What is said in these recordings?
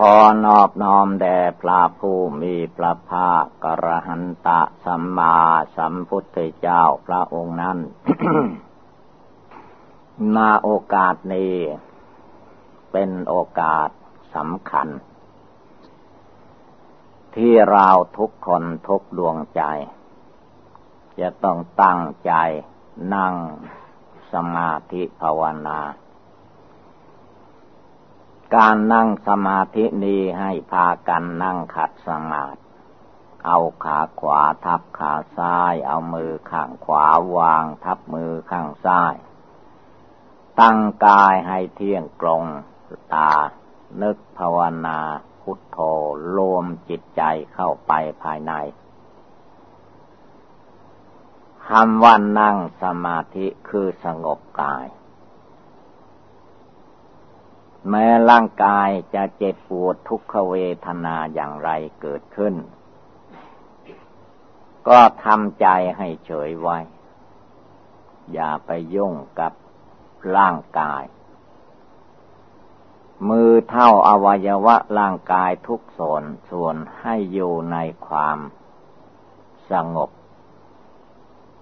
ขอนอบน้อมแด่พระผู้มีพระภาคกระหันตะสัมมาสัมพุทธเจ้าพระองค์นั้น มาโอกาสนี้ เป็นโอกาสสำคัญ ที่เราทุกคนทุกดวงใจ จะต้องตั้งใจนั่งสมาธิภาวนา การนั่งสมาธินี้ให้พากันนั่งขัดสมาธิเอาขาขวาทับขาซ้าย เอามือข้างขวาวางทับมือข้างซ้าย ตั้งกายให้เที่ยงตรงตา นึกภาวนาพุทโธรวมจิตใจเข้าไปภายในคำว่านั่งสมาธิคือสงบกาย แม้ร่างกายจะเจ็บปวดทุกขเวทนาอย่างไรเกิดขึ้น ก็ทำใจให้เฉยไว้ อย่าไปยุ่งกับร่างกาย มือเท่าอวัยวะร่างกายทุกส่วนส่วนให้อยู่ในความสงบ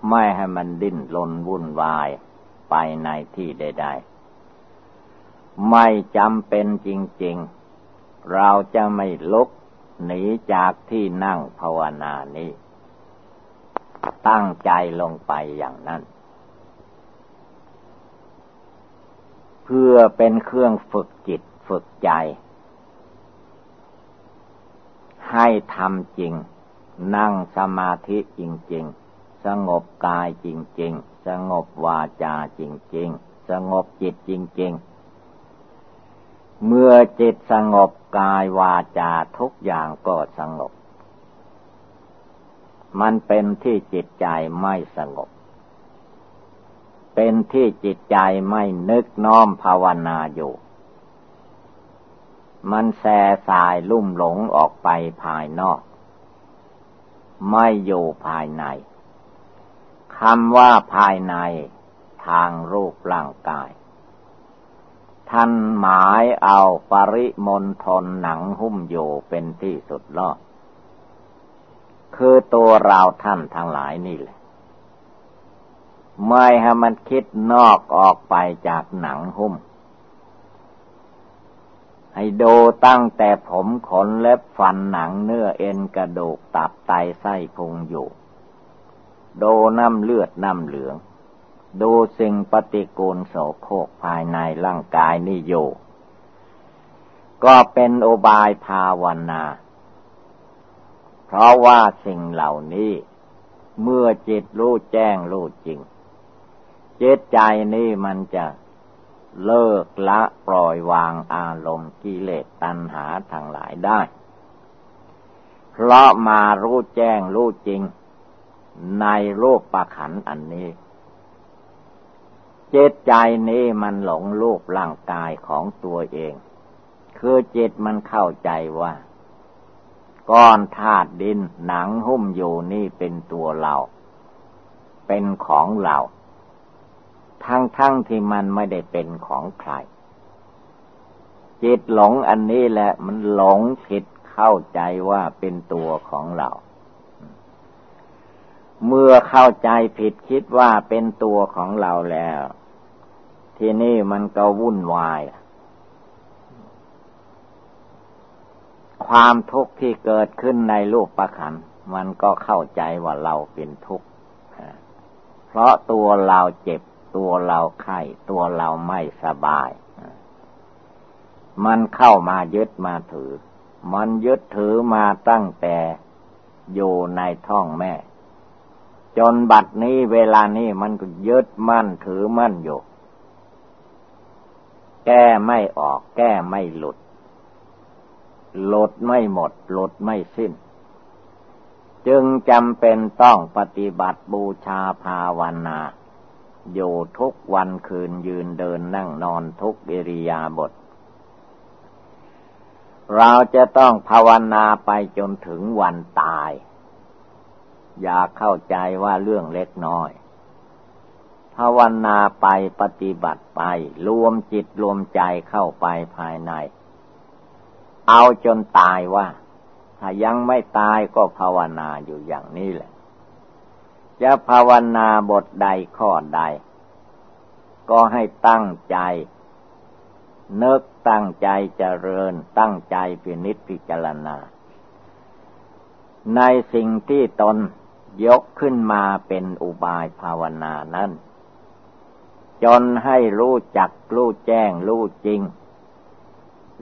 ไม่ให้มันดิ้นรนวุ่นวายไปในที่ใด ๆ ไม่จำเป็นจริง ๆ เราจะไม่ลุกหนีจากที่นั่งภาวนานี้ ตั้งใจลงไปอย่างนั้น เพื่อเป็นเครื่องฝึกจิตฝึกใจ ให้ทำจริง นั่งสมาธิจริง ๆ สงบกายจริง ๆ สงบวาจาจริง ๆ สงบจิตจริง ๆ เมื่อจิตสงบกายวาจาทุกอย่างก็สงบ มันเป็นที่จิตใจไม่สงบ เป็นที่จิตใจไม่นึกน้อมภาวนาอยู่ มันแส่สายลุ่มหลงออกไปภายนอก ไม่อยู่ภายในคำว่าภายในทางรูปร่างกาย ท่านหมายเอาปริมณฑลหนังหุ้มอยู่เป็นที่สุดลอดคือตัวเราท่านทั้งหลายนี่แหละ ไม่ให้มันคิดนอกออกไปจากหนังหุ้ม ให้ดูตั้งแต่ผมขนเล็บฟันหนังเนื้อเอ็นกระดูกตับไตไส้พุงอยู่โดน้ำเลือดน้ำเหลือง ดูสิ่งปฏิกูลโสโครกภายในร่างกายนี่อยู่ ก็เป็นโอบายภาวนา เพราะว่าสิ่งเหล่านี้ เมื่อจิตรู้แจ้งรู้จริงจิตใจนี่มันจะเลิกละปล่อยวางอารมณ์กิเลสตัณหาทั้งหลายได้ เพราะมารู้แจ้งรู้จริง ในรูปประขันอันนี้ จิตใจนี้มันหลงรูปร่างกายของตัวเอง คือจิตมันเข้าใจว่า ก้อนธาตุดินหนังหุ้มอยู่นี่เป็นตัวเรา เป็นของเรา ทั้งๆทที่มันไม่ได้เป็นของใคร จิตหลงอันนี้แหละมันหลงผิดเข้าใจว่าเป็นตัวของเราเมื่อเข้าใจผิดคิดว่าเป็นตัวของเราแล้ว ที่นี่มันก็วุ่นวาย ความทุกข์ที่เกิดขึ้นในรูปประคันมันก็เข้าใจว่าเราเป็นทุกข์ เพราะตัวเราเจ็บ ตัวเราไข้ ตัวเราไม่สบาย มันเข้ามายึดมาถือ มันยึดถือมาตั้งแต่อยู่ในท้องแม่ จนบัดนี้เวลานี้มันก็ยึดมั่นถือมั่นอยู่ แก้ไม่ออก แก้ไม่หลุด หลุดไม่หมด หลุดไม่สิ้น จึงจำเป็นต้องปฏิบัติบูชาภาวนา อยู่ทุกวันคืนยืนเดินนั่งนอนทุกอิริยาบถเราจะต้องภาวนาไปจนถึงวันตาย อย่าเข้าใจว่าเรื่องเล็กน้อย ภาวนาไปปฏิบัติไป รวมจิตรวมใจเข้าไปภายใน เอาจนตายว่า ถ้ายังไม่ตายก็ภาวนาอยู่อย่างนี้แหละ จะภาวนาบทใดข้อใด ก็ให้ตั้งใจนึกตั้งใจเจริญตั้งใจพินิจพิจารณา ในสิ่งที่ตนยกขึ้นมาเป็นอุบายภาวนานั้น จนให้รู้จักรู้แจ้งรู้จริง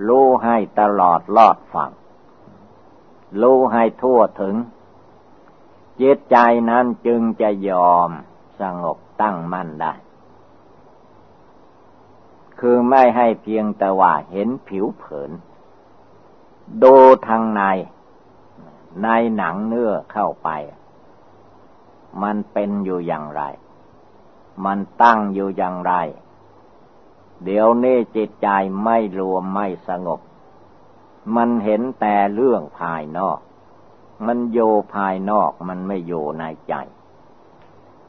รู้ให้ตลอดลอดฝั่ง รู้ให้ทั่วถึง จิตใจนั้นจึงจะยอมสงบตั้งมั่นได้ คือไม่ให้เพียงแต่ว่าเห็นผิวเผิน ดูทางใน ในหนังเนื้อเข้าไป มันเป็นอยู่อย่างไร มันตั้งอยู่อย่างไร เดี๋ยวนี้จิตใจไม่รวมไม่สงบ มันเห็นแต่เรื่องภายนอก มันโยภายนอกมันไม่โยในใจ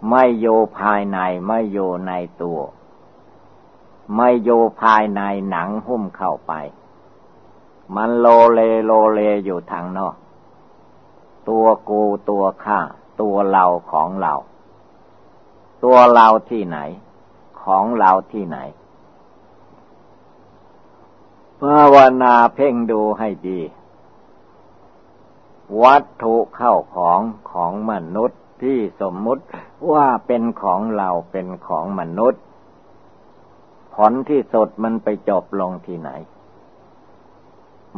ไม่โยภายในไม่โยในตัว ไม่อยู่ภายในหนังหุ้มเข้าไป มันโลเลโลเลอยู่ทางนอก ตัวกูตัวข้าตัวเราของเรา ตัวเราที่ไหน ของเราที่ไหนภาวนาเพ่งดูให้ดี วัตถุเข้าของของมนุษย์ที่สมมุติว่าเป็นของเราเป็นของมนุษย์ ผลที่สุดมันไปจบลงที่ไหน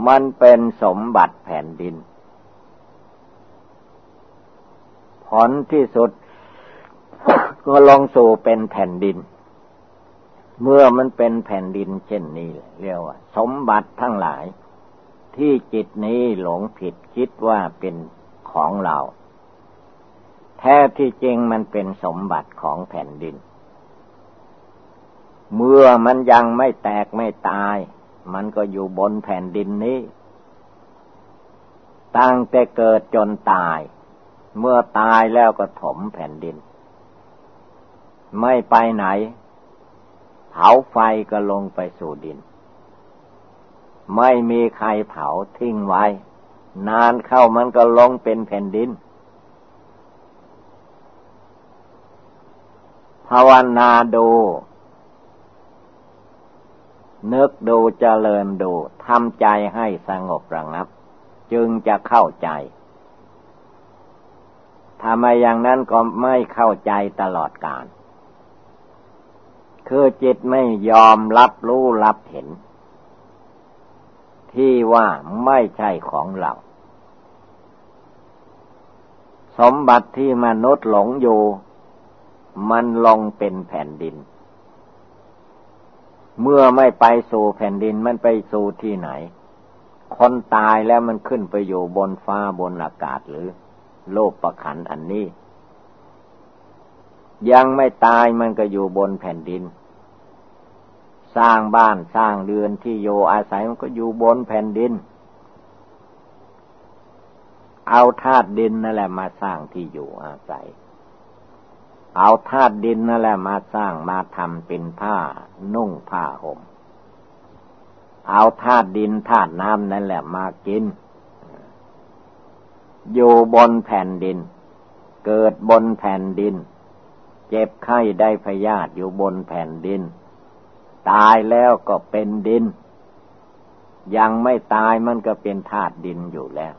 มันเป็นสมบัติแผ่นดิน ผลที่สุด ก็ลงสู่เป็นแผ่นดิน เมื่อมันเป็นแผ่นดินเช่นนี้เรียกว่า สมบัติทั้งหลาย ที่จิตนี้หลงผิดคิดว่าเป็นของเรา แท้ที่จริงมันเป็นสมบัติของแผ่นดิน เมื่อมันยังไม่แตกไม่ตาย มันก็อยู่บนแผ่นดินนี้ ตั้งแต่เกิดจนตาย เมื่อตายแล้วก็ถมแผ่นดิน ไม่ไปไหน เผาไฟก็ลงไปสู่ดิน ไม่มีใครเผาทิ้งไว้ นานเข้ามันก็ลงเป็นแผ่นดิน ภาวนาดูนึกดูเจริญดูทำใจให้สงบระงับ จึงจะเข้าใจทำไมอย่างนั้นก็ไม่เข้าใจตลอดกาล คือจิตไม่ยอมรับรู้รับเห็น ที่ว่าไม่ใช่ของเรา สมบัติที่มนุษย์หลงอยู่ มันลงเป็นแผ่นดิน เมื่อไม่ไปสู่แผ่นดินมันไปสู่ที่ไหน คนตายแล้วมันขึ้นไปอยู่บนฟ้าบนอากาศหรือ โลกประขันอันนี้ ยังไม่ตายมันก็อยู่บนแผ่นดิน สร้างบ้านสร้างเรือนที่โยอาศัยมันก็อยู่บนแผ่นดิน เอาธาตุดินนั่นแหละมาสร้างที่อยู่อาศัย เอาธาตุดินนั่นแหละมาสร้างมาทำเป็นผ้านุ่งผ้าห่ม เอาธาตุดินธาตุน้ำนั่นแหละมากิน อยู่บนแผ่นดิน เกิดบนแผ่นดิน จ็บไข้ได้พยาธิอยู่บนแผ่นดิน ตายแล้วก็เป็นดิน ยังไม่ตายมันก็เป็นธาตุดินอยู่แล้ว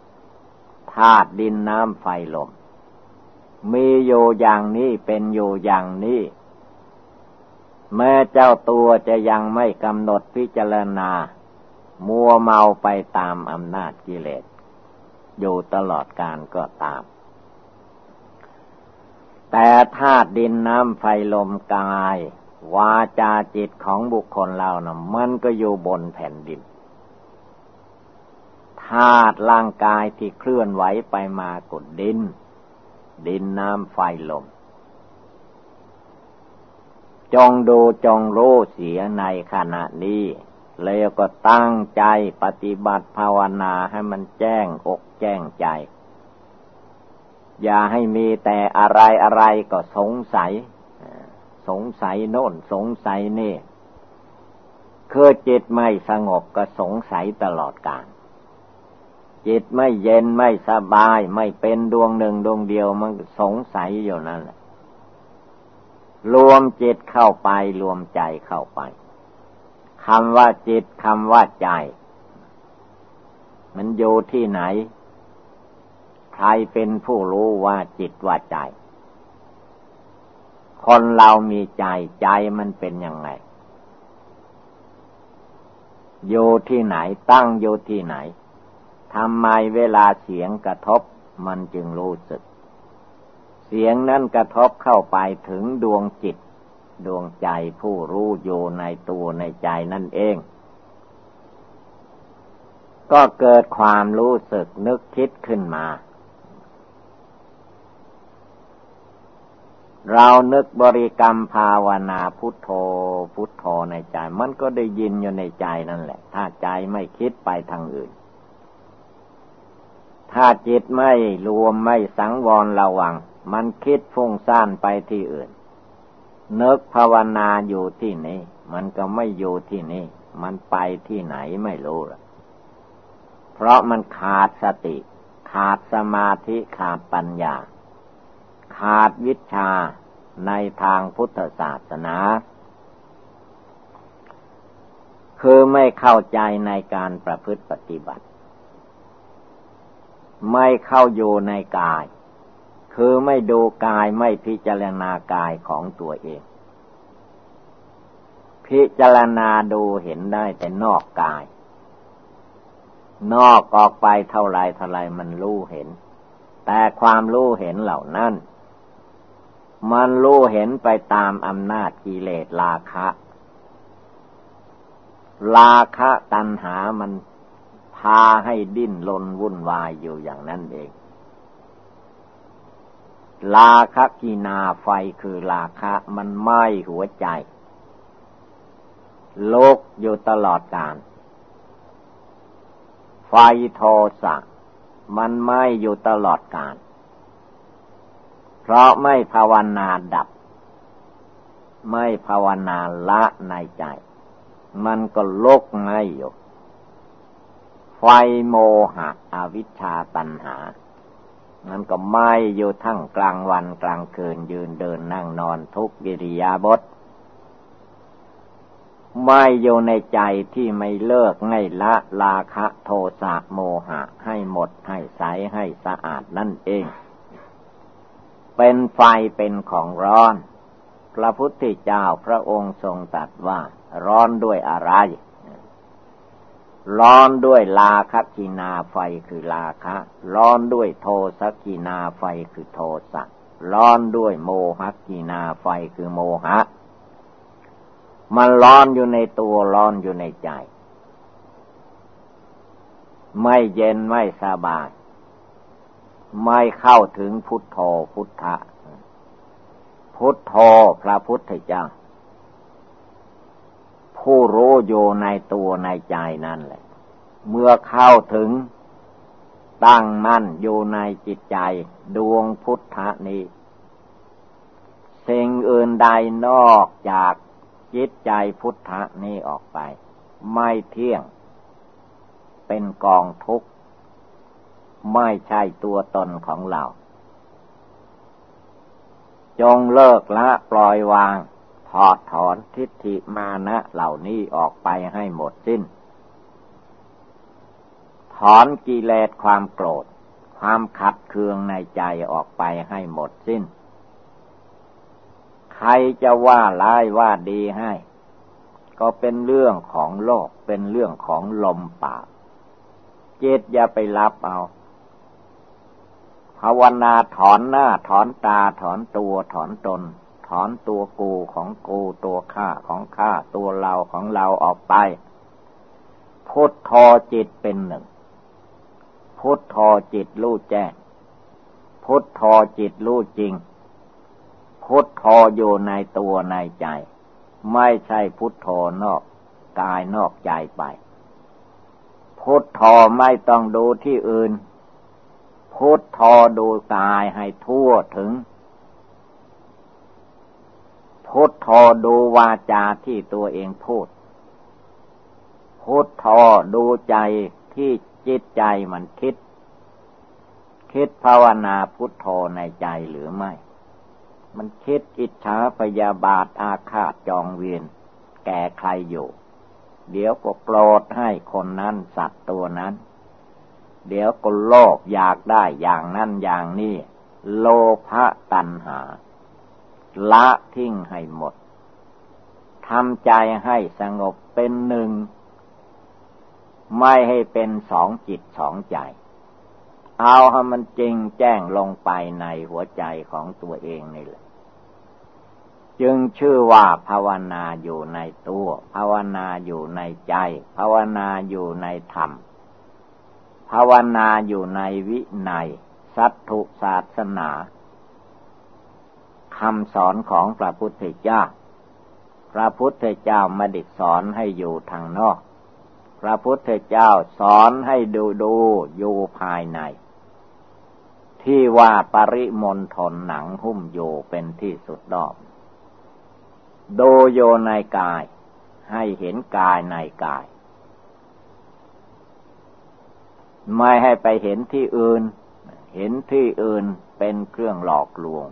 ธาตุดินน้ำไฟลม มีอยู่อย่างนี้เป็นอยู่อย่างนี้ แม้เจ้าตัวจะยังไม่กำหนดพิจารณา มัวเมาไปตามอำนาจกิเลส อยู่ตลอดการก็ตาม แต่ธาตุดินน้ำไฟลมกาย วาจาจิตของบุคคลเรานะ่ะมันก็อยู่บนแผ่นดินธาตุร่างกายที่เคลื่อนไหวไปมากดดิน ดินน้ำไฟลม จงดูจงรู้เสียในขณะนี้ แล้วก็ตั้งใจปฏิบัติภาวนาให้มันแจ้งอกแจ้งใจ อย่าให้มีแต่อะไรอะไรก็สงสัย สงสัยโน่นสงสัยนี่คือจิตไม่สงบก็สงสัยตลอดกาลจิตไม่เย็นไม่สบายไม่เป็นดวงหนึ่งดวงเดียวมันสงสัยอยู่นั่นแหละ รวมจิตเข้าไปรวมใจเข้าไปคำว่าจิตคำว่าใจ มันอยู่ที่ไหน ใครเป็นผู้รู้ว่าจิตว่าใจ คนเรามีใจใจมันเป็นยังไง อยู่ที่ไหนตั้งอยู่ที่ไหนทำไมเวลาเสียงกระทบมันจึงรู้สึก เสียงนั้นกระทบเข้าไปถึงดวงจิต ดวงใจผู้รู้อยู่ในตัวในใจนั่นเอง ก็เกิดความรู้สึกนึกคิดขึ้นมา เรานึกบริกรรมภาวนาพุทโธ พุทโธในใจ มันก็ได้ยินอยู่ในใจนั่นแหละ ถ้าใจไม่คิดไปทางอื่น ถ้าจิตไม่รวมไม่สังวรระวัง มันคิดฟุ้งซ่านไปที่อื่น นึกภาวนาอยู่ที่นี่มันก็ไม่อยู่ที่นี่มันไปที่ไหนไม่รู้ละเพราะมันขาดสติ ขาดสมาธิขาดปัญญา ขาดวิชาในทางพุทธศาสนา คือไม่เข้าใจในการประพฤติปฏิบัติ ไม่เข้าอยู่ในกาย คือไม่ดูกายไม่พิจารณากายของตัวเอง พิจารณาดูเห็นได้แต่นอกกาย นอกออกไปเท่าไรเท่าไรมันรู้เห็น แต่ความรู้เห็นเหล่านั้น มันรู้เห็นไปตามอำนาจกิเลสราคะ ราคะตัณหามันพาให้ดิ้นลนวุ่นวายอยู่อย่างนั้นเองราคะกีนาไฟคือราคะมันไหม้หัวใจโลกอยู่ตลอดกาลไฟโทสะ มันไหม้อยู่ตลอดกาล เพราะไม่ภาวนาดับ ไม่ภาวนาละในใจ มันก็ลกไงอยู่ ไฟโมหะอวิชชาตัณหา มันก็ไหม้อยู่ทั้งกลางวันกลางคืนยืนเดินนั่งนอนทุกกิริยาบทไม่อยู่ในใจที่ไม่เลิกไม่ละลาคะโทสะโมหะให้หมดให้ใสให้สะอาดนั่นเอง เป็นไฟเป็นของร้อน พระพุทธเจ้าพระองค์ทรงตรัสว่า ร้อนด้วยอะไร ร้อนด้วยราคัคคินาไฟคือราคะ ร้อนด้วยโทสัคคินาไฟคือโทสะร้อนด้วยโมหัคคินาไฟคือโมหะ มันร้อนอยู่ในตัวร้อนอยู่ในใจ ไม่เย็นไม่สบาย ไม่เข้าถึงพุทโธพุทธะ พุทโธพระพุทธเจ้า ผู้รู้อยู่ในตัวในใจนั่นแหละ เมื่อเข้าถึงตั้งมั่นอยู่ในจิตใจดวงพุทธะนี้ สิ่งอื่นใดนอกจากจิตใจพุทธะนี้ออกไป ไม่เที่ยง เป็นกองทุกข์ ไม่ใช่ตัวตนของเรา จงเลิกละปล่อยวาง ถอดถอนทิฏฐิมานะเหล่านี้ออกไปให้หมดสิ้น ถอนกิเลสความโกรธ ความขัดเคืองในใจออกไปให้หมดสิ้น ใครจะว่าร้ายว่าดีให้ ก็เป็นเรื่องของโลกเป็นเรื่องของลมปากเจตอย่าไปรับเอา ภาวนาถอนหน้าถอนตาถอนตัวถอนตน ถอนตัวกูของกูตัวข้าของข้าตัวเราของเราออกไป พุทโธจิตเป็นหนึ่ง พุทโธจิตรู้แจ้ง พุทโธจิตรู้จริง พุทธออยู่ในตัวในใจ ไม่ใช่พุทโธนอกกายนอกใจไป พุทโธไม่ต้องดูที่อื่น พุทโธดูกายให้ทั่วถึง พุทโธดูวาจาที่ตัวเองพูด พุทโธดูใจที่จิตใจมันคิด คิดภาวนาพุทโธในใจหรือไม่ มันคิดอิจฉาพยาบาทอาฆาตจองเวียนแก่ใครอยู่ เดี๋ยวก็โกรธให้คนนั้นสัตว์ตัวนั้น เดี๋ยวก็โลภอยากได้อย่างนั้นอย่างนี้ โลภะตัณหา ละทิ้งให้หมดทำใจให้สงบเป็นหนึ่ง ไม่ให้เป็นสองจิตสองใจ เอาให้มันจริงแจ้งลงไปในหัวใจของตัวเองนี่แหละจึงชื่อว่าภาวนาอยู่ในตัว ภาวนาอยู่ในใจ ภาวนาอยู่ในธรรม ภาวนาอยู่ในวินัยสัตถุศาสนาคำสอนของพระพุทธเจ้า พระพุทธเจ้าไม่ได้สอนให้อยู่ทางนอก พระพุทธเจ้าสอนให้ดูดูอยู่ภายใน ที่ว่าปริมณฑลหนังหุ้มอยู่เป็นที่สุดดอกดูโยในกาย ให้เห็นกายในกาย ไม่ให้ไปเห็นที่อื่น เห็นที่อื่นเป็นเครื่องหลอกลวง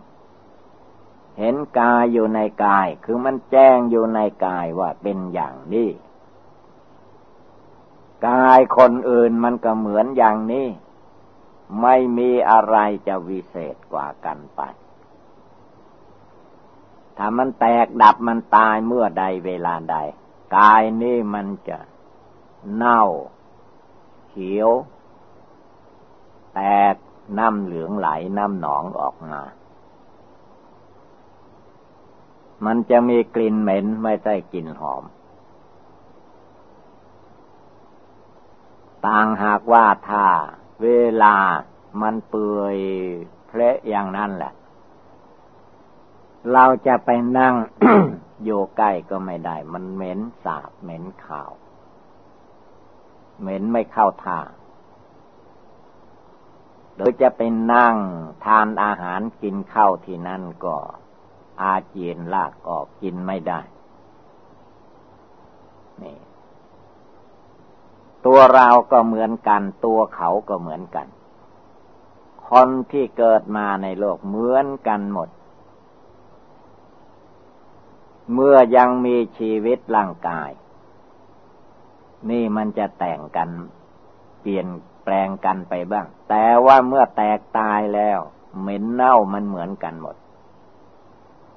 เห็นกายอยู่ในกาย คือมันแจ้งอยู่ในกายว่าเป็นอย่างนี้ กายคนอื่นมันก็เหมือนอย่างนี้ ไม่มีอะไรจะวิเศษกว่ากันไป ถ้ามันแตกดับมันตายเมื่อใดเวลาใด กายนี่มันจะเน่า เขียว แตกน้ำเหลืองไหลน้ำหนองออกมา มันจะมีกลิ่นเหม็นไม่ใช่กลิ่นหอม ต่างหากว่าถ้าเวลามันเปื่อยเพละอย่างนั้นแหละ เราจะไปนั่งอยู่ใกล้ก็ไม่ได้ มันเหม็นสาบเหม็นข่าว เหม็นไม่เข้าท่า หรือจะไปนั่งทานอาหารกินข้าวที่นั่นก็อาเจียนลากออกกินไม่ได้ นี่ ตัวเราก็เหมือนกัน ตัวเขาก็เหมือนกัน คนที่เกิดมาในโลกเหมือนกันหมด เมื่อยังมีชีวิตร่างกาย นี่มันจะแต่งกันเปลี่ยน แปลงกันไปบ้าง แต่ว่าเมื่อแตกตายแล้ว เหม็นเน่ามันเหมือนกันหมด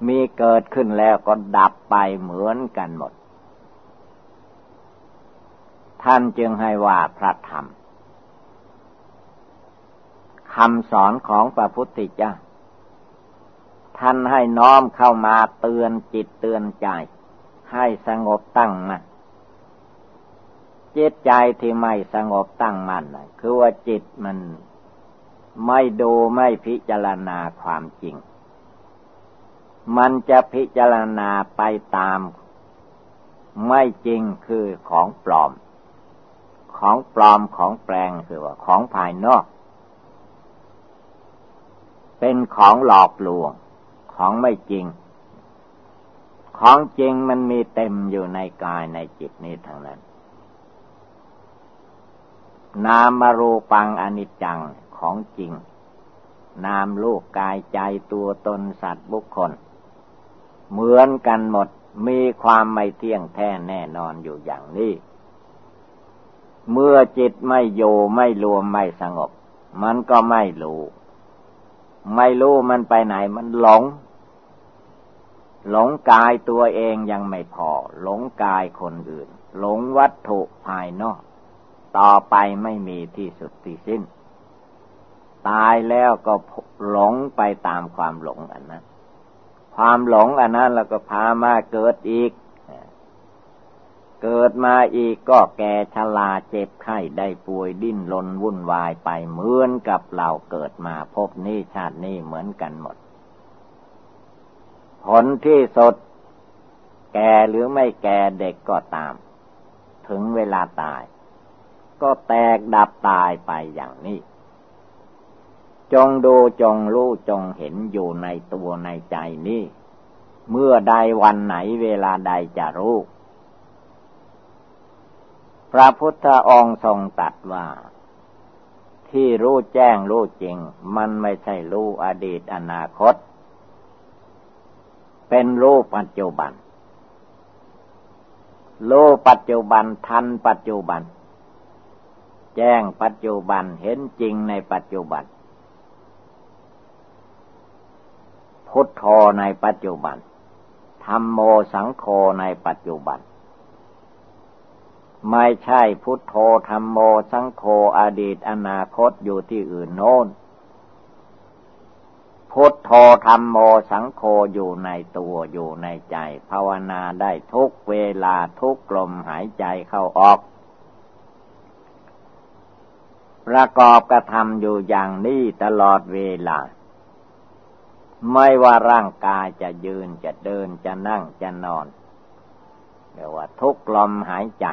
มีเกิดขึ้นแล้วก็ดับไปเหมือนกันหมด ท่านจึงให้ว่าพระธรรมคำสอนของพระพุทธเจ้าท่านให้น้อมเข้ามาเตือนจิตเตือนใจ ให้สงบตั้งมั่น จิตใจที่ไม่สงบตั้งมั่นคือว่าจิตมันไม่ดูไม่พิจารณาความจริง มันจะพิจารณาไปตาม ไม่จริงคือของปลอม ของปลอมของแปลงคือว่าของภายนอก เป็นของหลอกลวง ของไม่จริง ของจริงมันมีเต็มอยู่ในกายในจิตนี้ทั้งนั้น นามรูปังอนิจจังของจริง นามลูกกายใจตัวตนสัตว์บุคคล เหมือนกันหมดมีความไม่เที่ยงแท้แน่นอนอยู่อย่างนี้ เมื่อจิตไม่อยู่ไม่รวมไม่สงบ มันก็ไม่รู้ไม่รู้มันไปไหนมันหลง หลงกายตัวเองยังไม่พอ หลงกายคนอื่น หลงวัตถุภายนอก ต่อไปไม่มีที่สุดที่สิ้น ตายแล้วก็หลงไปตามความหลงอันนั้น ความหลงอันนั้นแล้วก็พามาเกิดอีก เกิดมาอีกก็แก่ชราเจ็บไข้ได้ป่วยดิ้นรนวุ่นวายไปเหมือนกับเราเกิดมาพบนี้ชาตินี้เหมือนกันหมด ผลที่สดแก่หรือไม่แก่เด็กก็ตาม ถึงเวลาตาย ก็แตกดับตายไปอย่างนี้ จงดูจงรู้จงเห็นอยู่ในตัวในใจนี้ เมื่อใดวันไหนเวลาใดจะรู้ พระพุทธองค์ทรงตัดว่า ที่รู้แจ้งรู้จริง มันไม่ใช่รู้อดีตอนาคต เป็นรู้ปัจจุบันรู้ปัจจุบันทันปัจจุบัน แจ้งปัจจุบันเห็นจริงในปัจจุบัน พุทโธในปัจจุบันธรรมโมสังโฆในปัจจุบัน ไม่ใช่พุทโธธรรมโมสังโฆอดีตอนาคตอยู่ที่อื่นโน้นพุทโธธรรมโมสังโฆอยู่ในตัวอยู่ในใจ ภาวนาได้ทุกเวลาทุกลมหายใจเข้าออก ประกอบกระทำอยู่อย่างนี้ตลอดเวลา ไม่ว่าร่างกายจะยืนจะเดินจะนั่งจะนอนเรียกว่าทุกลมหายใจ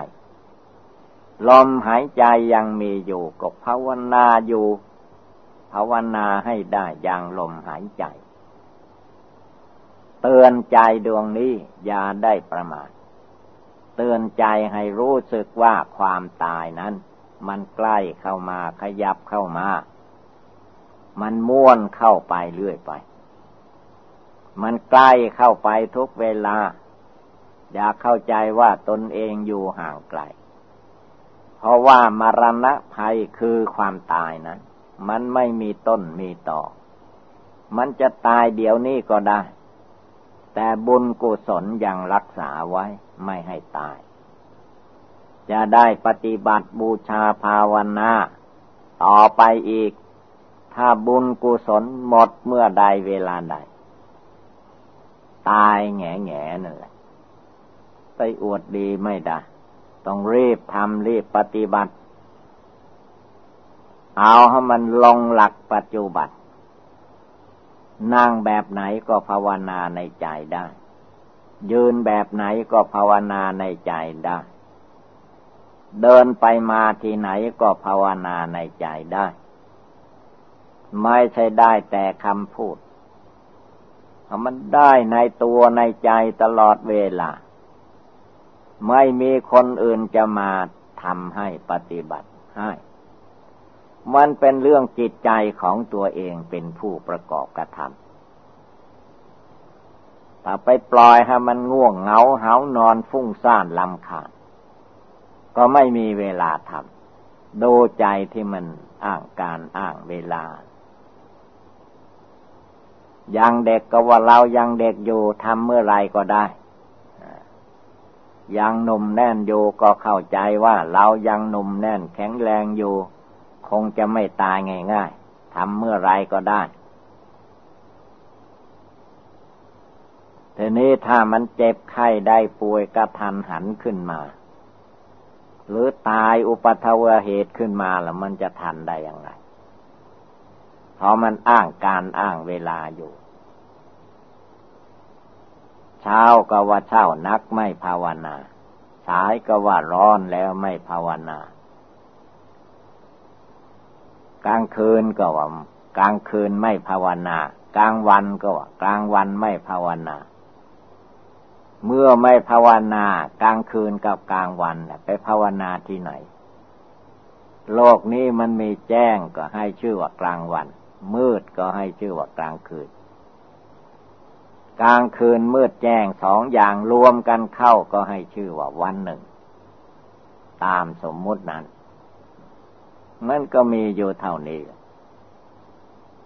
ลมหายใจยังมีอยู่ก็ภาวนาอยู่ภาวนาให้ได้อย่างลมหายใจ เตือนใจดวงนี้อย่าได้ประมาทเตือนใจให้รู้สึกว่าความตายนั้น มันใกล้เข้ามาขยับเข้ามา มันม้วนเข้าไปเรื่อยไป มันใกล้เข้าไปทุกเวลา อย่าเข้าใจว่าตนเองอยู่ห่างไกล เพราะว่ามรณะภัยคือความตายนะมันไม่มีต้นมีต่อ มันจะตายเดี๋ยวนี้ก็ได้ แต่บุญกุศลยังรักษาไว้ไม่ให้ตาย จะได้ปฏิบัติบูชาภาวนาต่อไปอีก ถ้าบุญกุศลหมดเมื่อใดเวลาใด ตายแง่แง่นั่นแหละ ไปอวดดีไม่ได้ ต้องรีบทำรีบปฏิบัติ เอาให้มันลงหลักปัจจุบันนั่งแบบไหนก็ภาวนาในใจได้ ยืนแบบไหนก็ภาวนาในใจได้ เดินไปมาที่ไหนก็ภาวนาในใจได้ ไม่ใช่ได้แต่คำพูดมันได้ในตัวในใจตลอดเวลา ไม่มีคนอื่นจะมาทำให้ปฏิบัติให้ มันเป็นเรื่องจิตใจของตัวเองเป็นผู้ประกอบกระทำถ้าไปปล่อยให้มันง่วงเหงาเหานอนฟุ้งซ่านลำคาญ ก็ไม่มีเวลาทำดูใจที่มันอ้างการอ้างเวลา ยังเด็กก็ว่าเรายังเด็กอยู่ทำเมื่อไรก็ได้ ยังหนุ่มแน่นอยู่ก็เข้าใจว่าเรายังหนุ่มแน่นแข็งแรงอยู่ คงจะไม่ตายง่ายๆทำเมื่อไรก็ได้ทีนี้ถ้ามันเจ็บไข้ได้ป่วยกระทันหันขึ้นมา หรือตายอุปทวเหตุขึ้นมาแล้วมันจะทันได้อย่างไร เพราะมันอ้างการอ้างเวลาอยู่ เช้าก็ว่าเช้านักไม่ภาวนา สายก็ว่าร้อนแล้วไม่ภาวนา กลางคืนก็ว่ากลางคืนไม่ภาวนากลางวันก็ว่ากลางวันไม่ภาวนา เมื่อไม่ภาวนากลางคืนกับกลางวันไปภาวนาที่ไหน โลกนี้มันมีแจ้งก็ให้ชื่อว่ากลางวัน มืดก็ให้ชื่อว่ากลางคืน กลางคืนมืดแจ้งสองอย่างรวมกันเข้าก็ให้ชื่อว่าวันหนึ่ง ตามสมมุตินั้น มันก็มีอยู่เท่านี้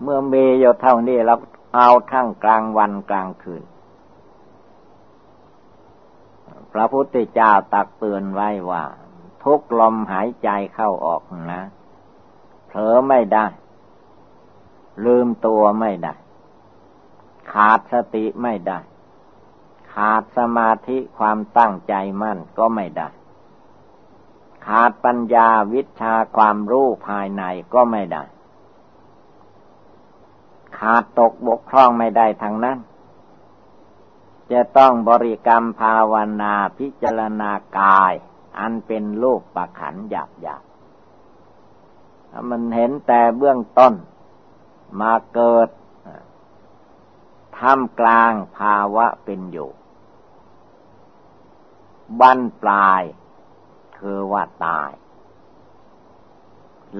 เมื่อมีอยู่เท่านี้เราเอาทั้งกลางวันกลางคืน พระพุทธเจ้าตักเตือนไว้ว่า ทุกลมหายใจเข้าออกนะเผลอไม่ได้ ลืมตัวไม่ได้ ขาดสติไม่ได้ขขาดสมาธิความตั้งใจมั่นก็ไม่ได้ ขาดปัญญาวิชาความรู้ภายในก็ไม่ได้ ขาดตกบกพร่องไม่ได้ทางนั้น จะต้องบริกรรมภาวนาพิจารณากาย อันเป็นรูปประขันหยาบหยาบมันเห็นแต่เบื้องต้น มาเกิดท่ามกลางภาวะเป็นอยู่บั้นปลายคือว่าตาย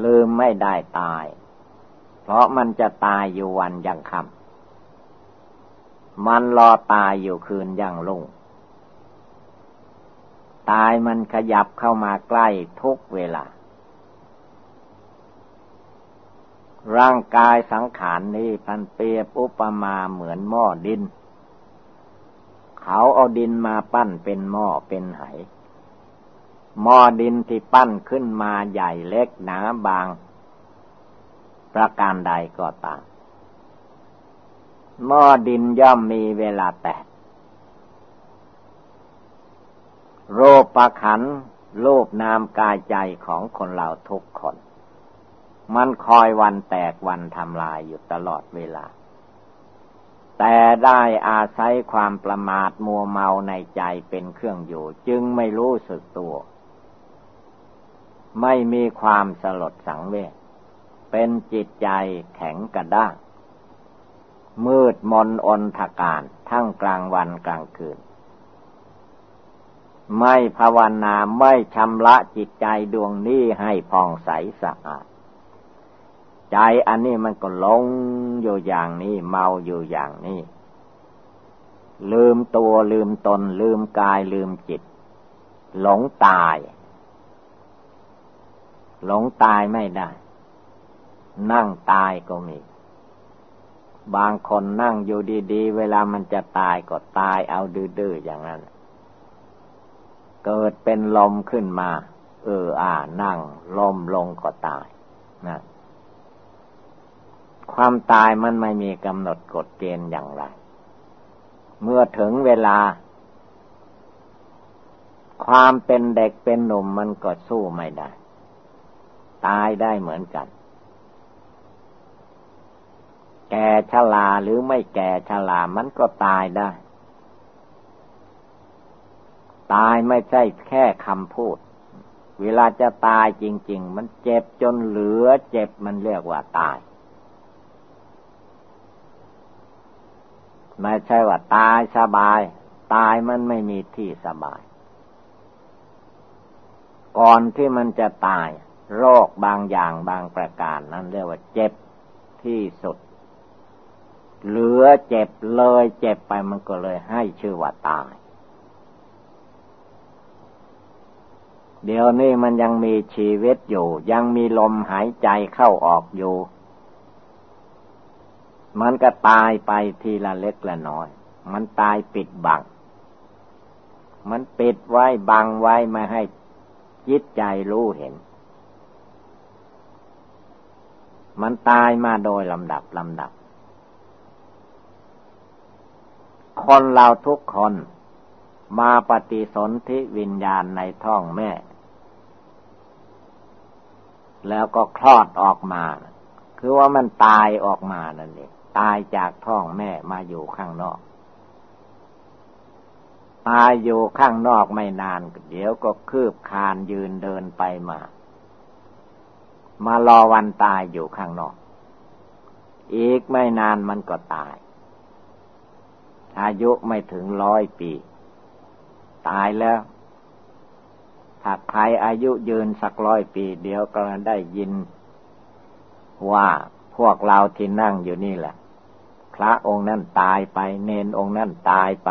ลืมไม่ได้ตาย เพราะมันจะตายอยู่วันยังคำ มันรอตายอยู่คืนยังลุ่งตายมันขยับเข้ามาใกล้ทุกเวลา ร่างกายสังขารนนี้พันเปียบอุปมาเหมือนหม้อดิน เขาเอาดินมาปั้นเป็นหม้อเป็นไหหม้อดินที่ปั้นขึ้นมาใหญ่เล็กหนาบาง ประการใดก็ตาม หม้อดินย่อมมีเวลาแตกโรคประขันรูปนามกายใจของคนเราทุกคน มันคอยวันแตกวันทำลายอยู่ตลอดเวลา แต่ได้อาศัยความประมาทมัวเมาในใจเป็นเครื่องอยู่ จึงไม่รู้สึกตัว ไม่มีความสลดสังเวชเป็นจิตใจแข็งกระด้าง มืดมนอนทการ ทั้งกลางวันกลางคืน ไม่ภาวนาไม่ชำระจิตใจดวงนี้ให้ผ่องใสสะอาด ใจอันนี้มันก็หลงอยู่อย่างนี้ เมาอยู่อย่างนี้ ลืมตัวลืมตน ลืมกายลืมจิต หลงตาย หลงตายไม่ได้ นั่งตายก็มี บางคนนั่งอยู่ดีๆ เวลามันจะตายก็ตายเอาดื้อๆอย่างนั้น เกิดเป็นลมขึ้นมา เอออ่านั่งลมลงก็ตายนะความตายมันไม่มีกำหนดกฎเกณฑ์อย่างไร เมื่อถึงเวลา ความเป็นเด็กเป็นหนุ่มมันก็สู้ไม่ได้ ตายได้เหมือนกัน แก่ชราหรือไม่แก่ชรามันก็ตายได้ ตายไม่ใช่แค่คำพูด เวลาจะตายจริง ๆ มันเจ็บจนเหลือเจ็บมันเรียกว่าตาย ไม่ใช่ว่าตายสบาย ตายมันไม่มีที่สบาย ก่อนที่มันจะตาย โรคบางอย่างบางประการนั้นเรียกว่าเจ็บที่สุด เหลือเจ็บเลยเจ็บไปมันก็เลยให้ชื่อว่าตาย เดี๋ยวนี้มันยังมีชีวิตอยู่ ยังมีลมหายใจเข้าออกอยู่ มันก็ตายไปทีละเล็กละน้อย มันตายปิดบัง มันปิดไว้บังไว้ไม่ให้จิตใจรู้เห็น มันตายมาโดยลำดับลำดับ คนเราทุกคนมาปฏิสนธิวิญญาณในท้องแม่ แล้วก็คลอดออกมา คือว่ามันตายออกมานั่นเองตายจากท้องแม่มาอยู่ข้างนอกตายอยู่ข้างนอกไม่นาน เดี๋ยวก็คืบคานยืนเดินไปมา มารอวันตายอยู่ข้างนอก อีกไม่นานมันก็ตาย อายุไม่ถึงร้อยปี ตายแล้ว ถ้าใครอายุยืนสักร้อยปี เดี๋ยวก็ได้ยิน ว่าพวกเราที่นั่งอยู่นี่แหละ พระองค์นั่นตายไป เนนองค์นั่นตายไป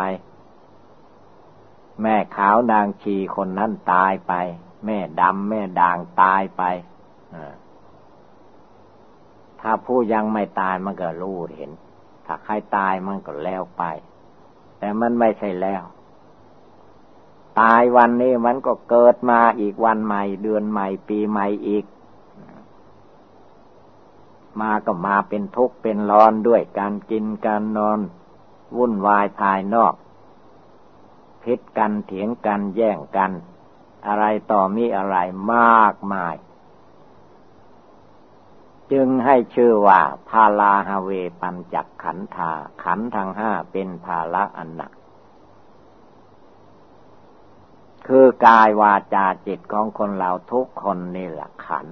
แม่ขาวนางชีคนนั้นตายไป แม่ดำแม่ด่างตายไปถ้าผู้ยังไม่ตายมันก็รู้เห็น ถ้าใครตายมันก็แล้วไป แต่มันไม่ใช่แล้ว ตายวันนี้มันก็เกิดมาอีกวันใหม่ เดือนใหม่ ปีใหม่อีก มาก็มาเป็นทุกข์เป็นร้อนด้วยการกินการนอน วุ่นวายภายนอกพิษกันเถียงกันแย่งกัน อะไรต่อมีอะไรมากมาย จึงให้ชื่อว่าพาลาฮาเวปัญจักขันธาขันทั้งห้าเป็นภาละอันหนัก คือกายวาจาจิตของคนเราทุกคนนี่แหละขัน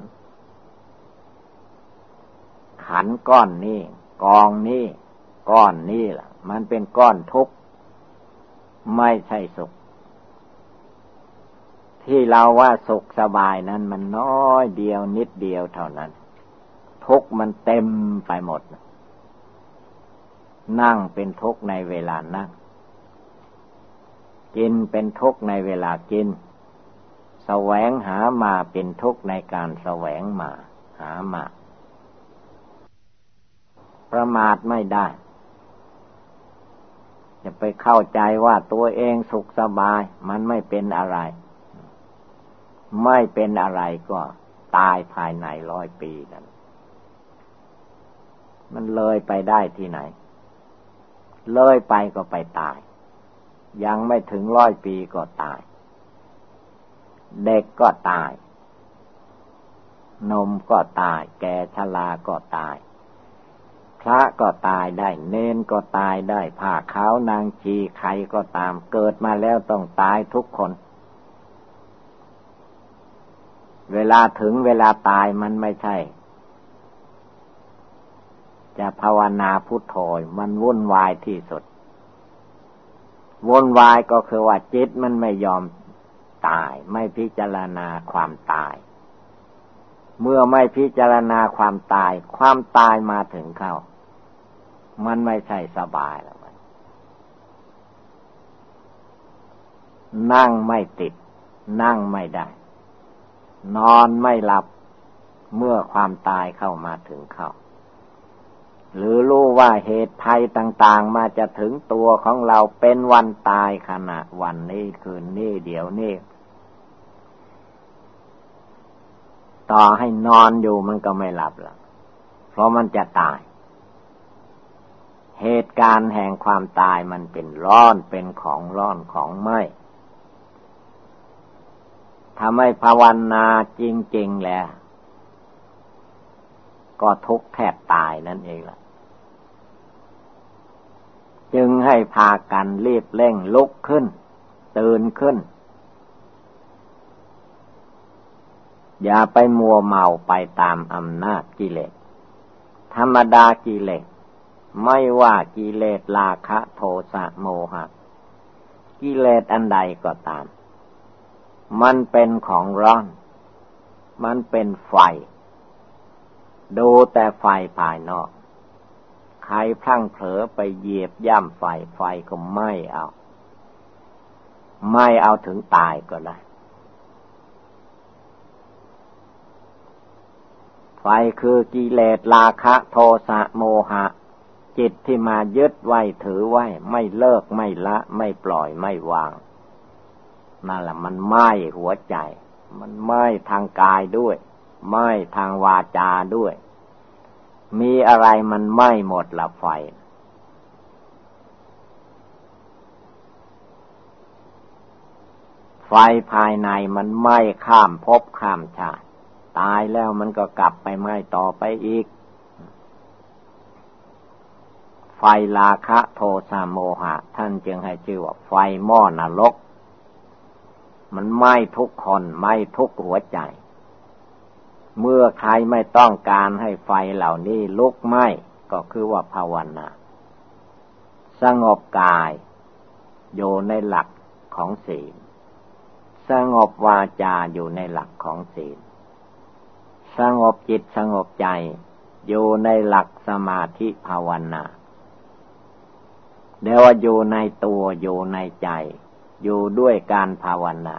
ขันก้อนนี้กองนี้ก้อนนี้ล่ะ มันเป็นก้อนทุกข์ไม่ใช่สุข ที่เราว่าสุขสบายนั้นมันน้อยเดียวนิดเดียวเท่านั้น ทุกมันเต็มไปหมด นั่งเป็นทุกในเวลานั่ง กินเป็นทุกในเวลากิน แสวงหามาเป็นทุกในการแสวงมา หามา ประมาทไม่ได้ จะไปเข้าใจว่าตัวเองสุขสบาย มันไม่เป็นอะไร ไม่เป็นอะไรก็ตายภายในร้อยปีนั้น มันเลยไปได้ที่ไหน เลยไปก็ไปตาย ยังไม่ถึงร้อยปีก็ตาย เด็กก็ตาย นมก็ตาย แก่ชราก็ตาย พระก็ตายได้ เนนก็ตายได้ผ้าขาวนางชีใครก็ตาม เกิดมาแล้วต้องตายทุกคน เวลาถึงเวลาตายมันไม่ใช่ จะภาวนาพุทโธมันวุ่นวายที่สุด วุ่นวายก็คือว่าจิตมันไม่ยอมตาย ไม่พิจารณาความตาย เมื่อไม่พิจารณาความตาย ความตายมาถึงเข้า มันไม่ใช่สบายแล้วนั่งไม่ติด นั่งไม่ได้ นอนไม่หลับ เมื่อความตายเข้ามาถึงเข้า หรือรู้ว่าเหตุภัยต่าง ๆ มาจะถึงตัวของเราเป็นวันตายขณะวันนี้คืนนี้เดี๋ยวนี้ต่อให้นอนอยู่มันก็ไม่หลับละเพราะมันจะตาย เหตุการณ์แห่งความตายมันเป็นร้อนเป็นของร้อนของไหมทำให้ภาวนาจริง ๆ แล้ว ก็ทุกแทบตายนั่นเองล่ะ จึงให้พากันรีบเร่งลุกขึ้น ตื่นขึ้น อย่าไปมัวเมาไปตามอำนาจกิเลส ธรรมดากิเลส ไม่ว่ากิเลสราคะโทสะโมหะ กิเลสอันใดก็ตาม มันเป็นของร้อน มันเป็นไฟ ดูแต่ไฟภายนอก ใครพลั้งเผลอไปเหยียบย่ำไฟไฟก็ไม่เอา ไม่เอาถึงตายก็ได้ไฟคือกิเลสราคะ โทสะโมหะ จิตที่มายึดไว้ถือไว้ ไม่เลิกไม่ละ ไม่ปล่อยไม่วางนั่นแหละมันไหม้หัวใจ มันไหม้ทางกายด้วยไหม้ทางวาจาด้วย มีอะไรมันไหม้หมดละไฟ ไฟภายในมันไหม้ข้ามภพข้ามชาติ ตายแล้วมันก็กลับไปไหม้ต่อไปอีก ไฟราคะโทสะโมหะ ท่านจึงให้ชื่อว่าไฟหม้อนรก มันไหม้ทุกคนไหม้ทุกหัวใจ เมื่อใครไม่ต้องการให้ไฟเหล่านี้ลุกไหม้ก็คือว่าภาวนา สงบกายอยู่ในหลักของศีล สงบวาจาอยู่ในหลักของศีล สงบจิตสงบใจอยู่ในหลักสมาธิภาวนาเดี๋ยวอยู่ในตัวอยู่ในใจ อยู่ด้วยการภาวนา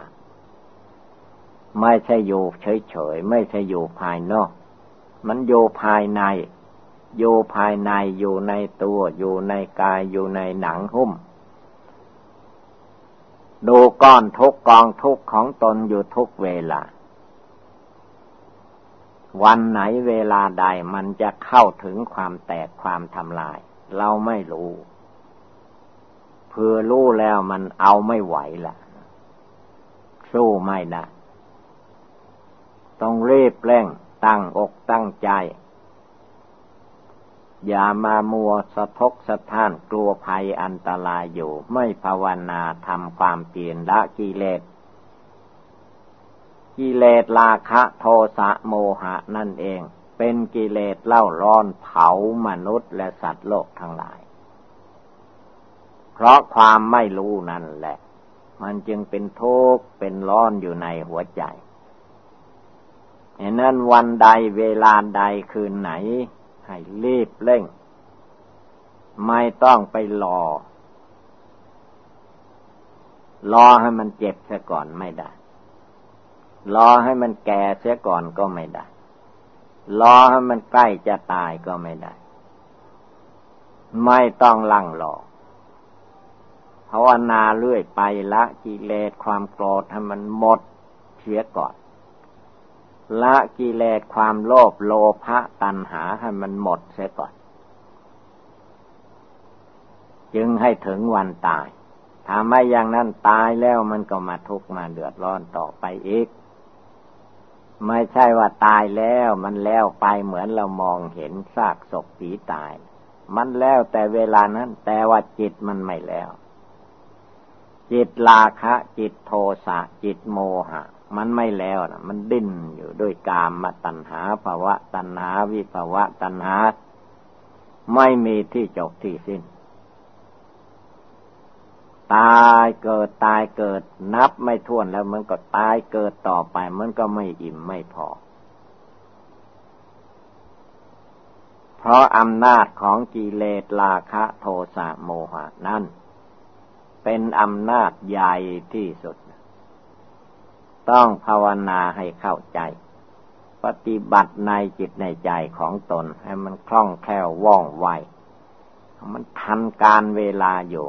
ไม่ใช่อยู่เฉยๆ ไม่ใช่อยู่ภายนอก มันอยู่ภายใน อยู่ภายในอยู่ในตัว อยู่ในกายอยู่ในหนังหุ้ม ดูก้อนทุกกองทุกของตนอยู่ทุกเวลา วันไหนเวลาใดมันจะเข้าถึงความแตกความทำลาย เราไม่รู้เพื่อรู้แล้วมันเอาไม่ไหวละสู้ไม่ได้ ต้องรีบเร่งตั้งอกตั้งใจ อย่ามามัวสะทกสะท้านกลัวภัยอันตรายอยู่ ไม่ภาวนาทำความเปลี่ยนละกิเลสกิเลสราคะโทสะโมหะนั่นเอง เป็นกิเลสเล่าร้อนเผามนุษย์และสัตว์โลกทั้งหลาย เพราะความไม่รู้นั่นแหละ มันจึงเป็นทุกข์เป็นร้อนอยู่ในหัวใจ เหตุนั้นวันใดเวลาใดคืนไหน ให้รีบเร่ง ไม่ต้องไปรอ รอให้มันเจ็บซะก่อนไม่ได้ รอให้มันแก่เสียก่อนก็ไม่ได้ รอให้มันใกล้จะตายก็ไม่ได้ ไม่ต้องลังรอภาวนาเรื่อยไปละกิเลสความโกรธให้มันหมดเสียก่อน ละกิเลสความโลภโลภะตัณหาให้มันหมดเสียก่อน จึงให้ถึงวันตาย ถ้าไม่อย่างนั้นตายแล้วมันก็มาทุกข์มาเดือดร้อนต่อไปอีก ไม่ใช่ว่าตายแล้วมันแล้วไปเหมือนเรามองเห็นซากศพผีตาย มันแล้วแต่เวลานั้น แต่ว่าจิตมันไม่แล้ว จิตราคะ จิตโทสะจิตโมหะ มันไม่แล้วนะมันดิ้นอยู่ด้วยกามมาตัณหาภาวะตัณหาวิภาวะตัณหา ไม่มีที่จบที่สิ้น ตายเกิดตายเกิดนับไม่ถ้วนแล้วมันก็ตายเกิดต่อไป มันก็ไม่อิ่มไม่พอ เพราะอำนาจของกิเลสราคะโทสะโมหะนั่นเป็นอำนาจใหญ่ที่สุด ต้องภาวนาให้เข้าใจ ปฏิบัติในจิตในใจของตน ให้มันคล่องแคล่วว่องไว มันทันการเวลาอยู่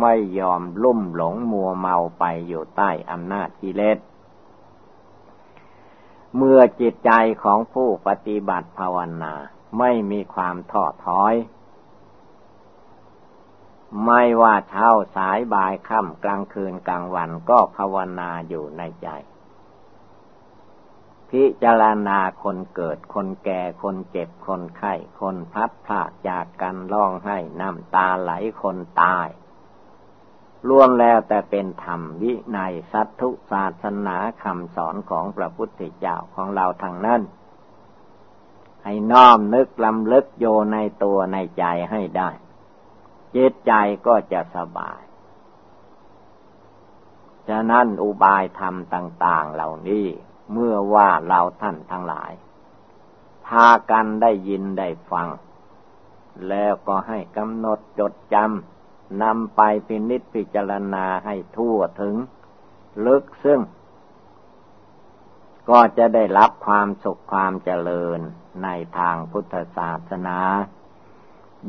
ไม่ยอมลุ่มหลงมัวเมาไปอยู่ใต้อำนาจกิเลสเมื่อจิตใจของผู้ปฏิบัติภาวนาไม่มีความท้อถอย ไม่ว่าเช้าสายบ่ายค่ำกลางคืนกลางวันก็ภาวนาอยู่ในใจ พิจารณาคนเกิดคนแก่คนเจ็บคนไข้คนพัดพลาดจากกันร้องให้น้ำตาไหลคนตายล้วนแล้วแต่เป็นธรรมวิในสัตถุศาสนาคำสอนของพระพุทธเจ้าของเราทางนั้น ให้น้อมนึกลำลึกโยในตัวในใจให้ได้ จิตใจก็จะสบาย ฉะนั้นอุบายธรรมต่าง ๆ เหล่านี้เมื่อว่าเราท่านทั้งหลาย พากันได้ยินได้ฟัง แล้วก็ให้กำหนดจดจำนำไปพินิจพิจารณาให้ทั่วถึง ลึกซึ่ง ก็จะได้รับความสุขความเจริญในทางพุทธศาสนา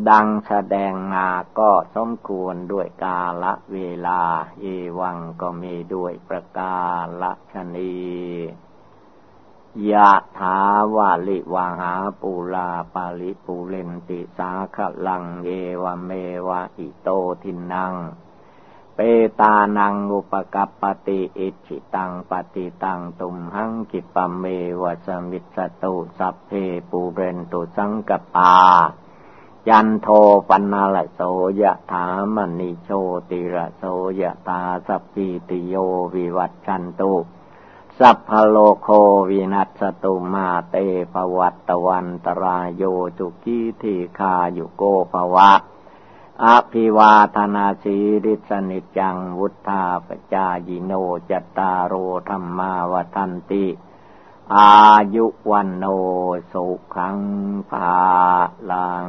ดังแสดงมาก็สมควรด้วยกาละเวลา เอวังก็มีด้วยประกาละชนียะถาวาลิวาหาปูลาปาลิปูเรนติสาขลังเอวเมวะอิโตทินัง เปตานังอุปกัปปติอิจิตังปฏิตังตุมหังกิปเมวะสมิสตุสัพเพปูเรนตุสังกปา ยันโทปันนาลโสยะถามณิโชติระโสยะตาสัพพิติโยวิวัตชันตุสัพพโลโควินัสตุมาเตภวัตวันตรายโยจุกีทีคายุโกภวะอภิวาธนาสีริสนิจังวุธาปจายิโนจตารโรธรรมาวทันติ อายุวันโนสุขังภาลัง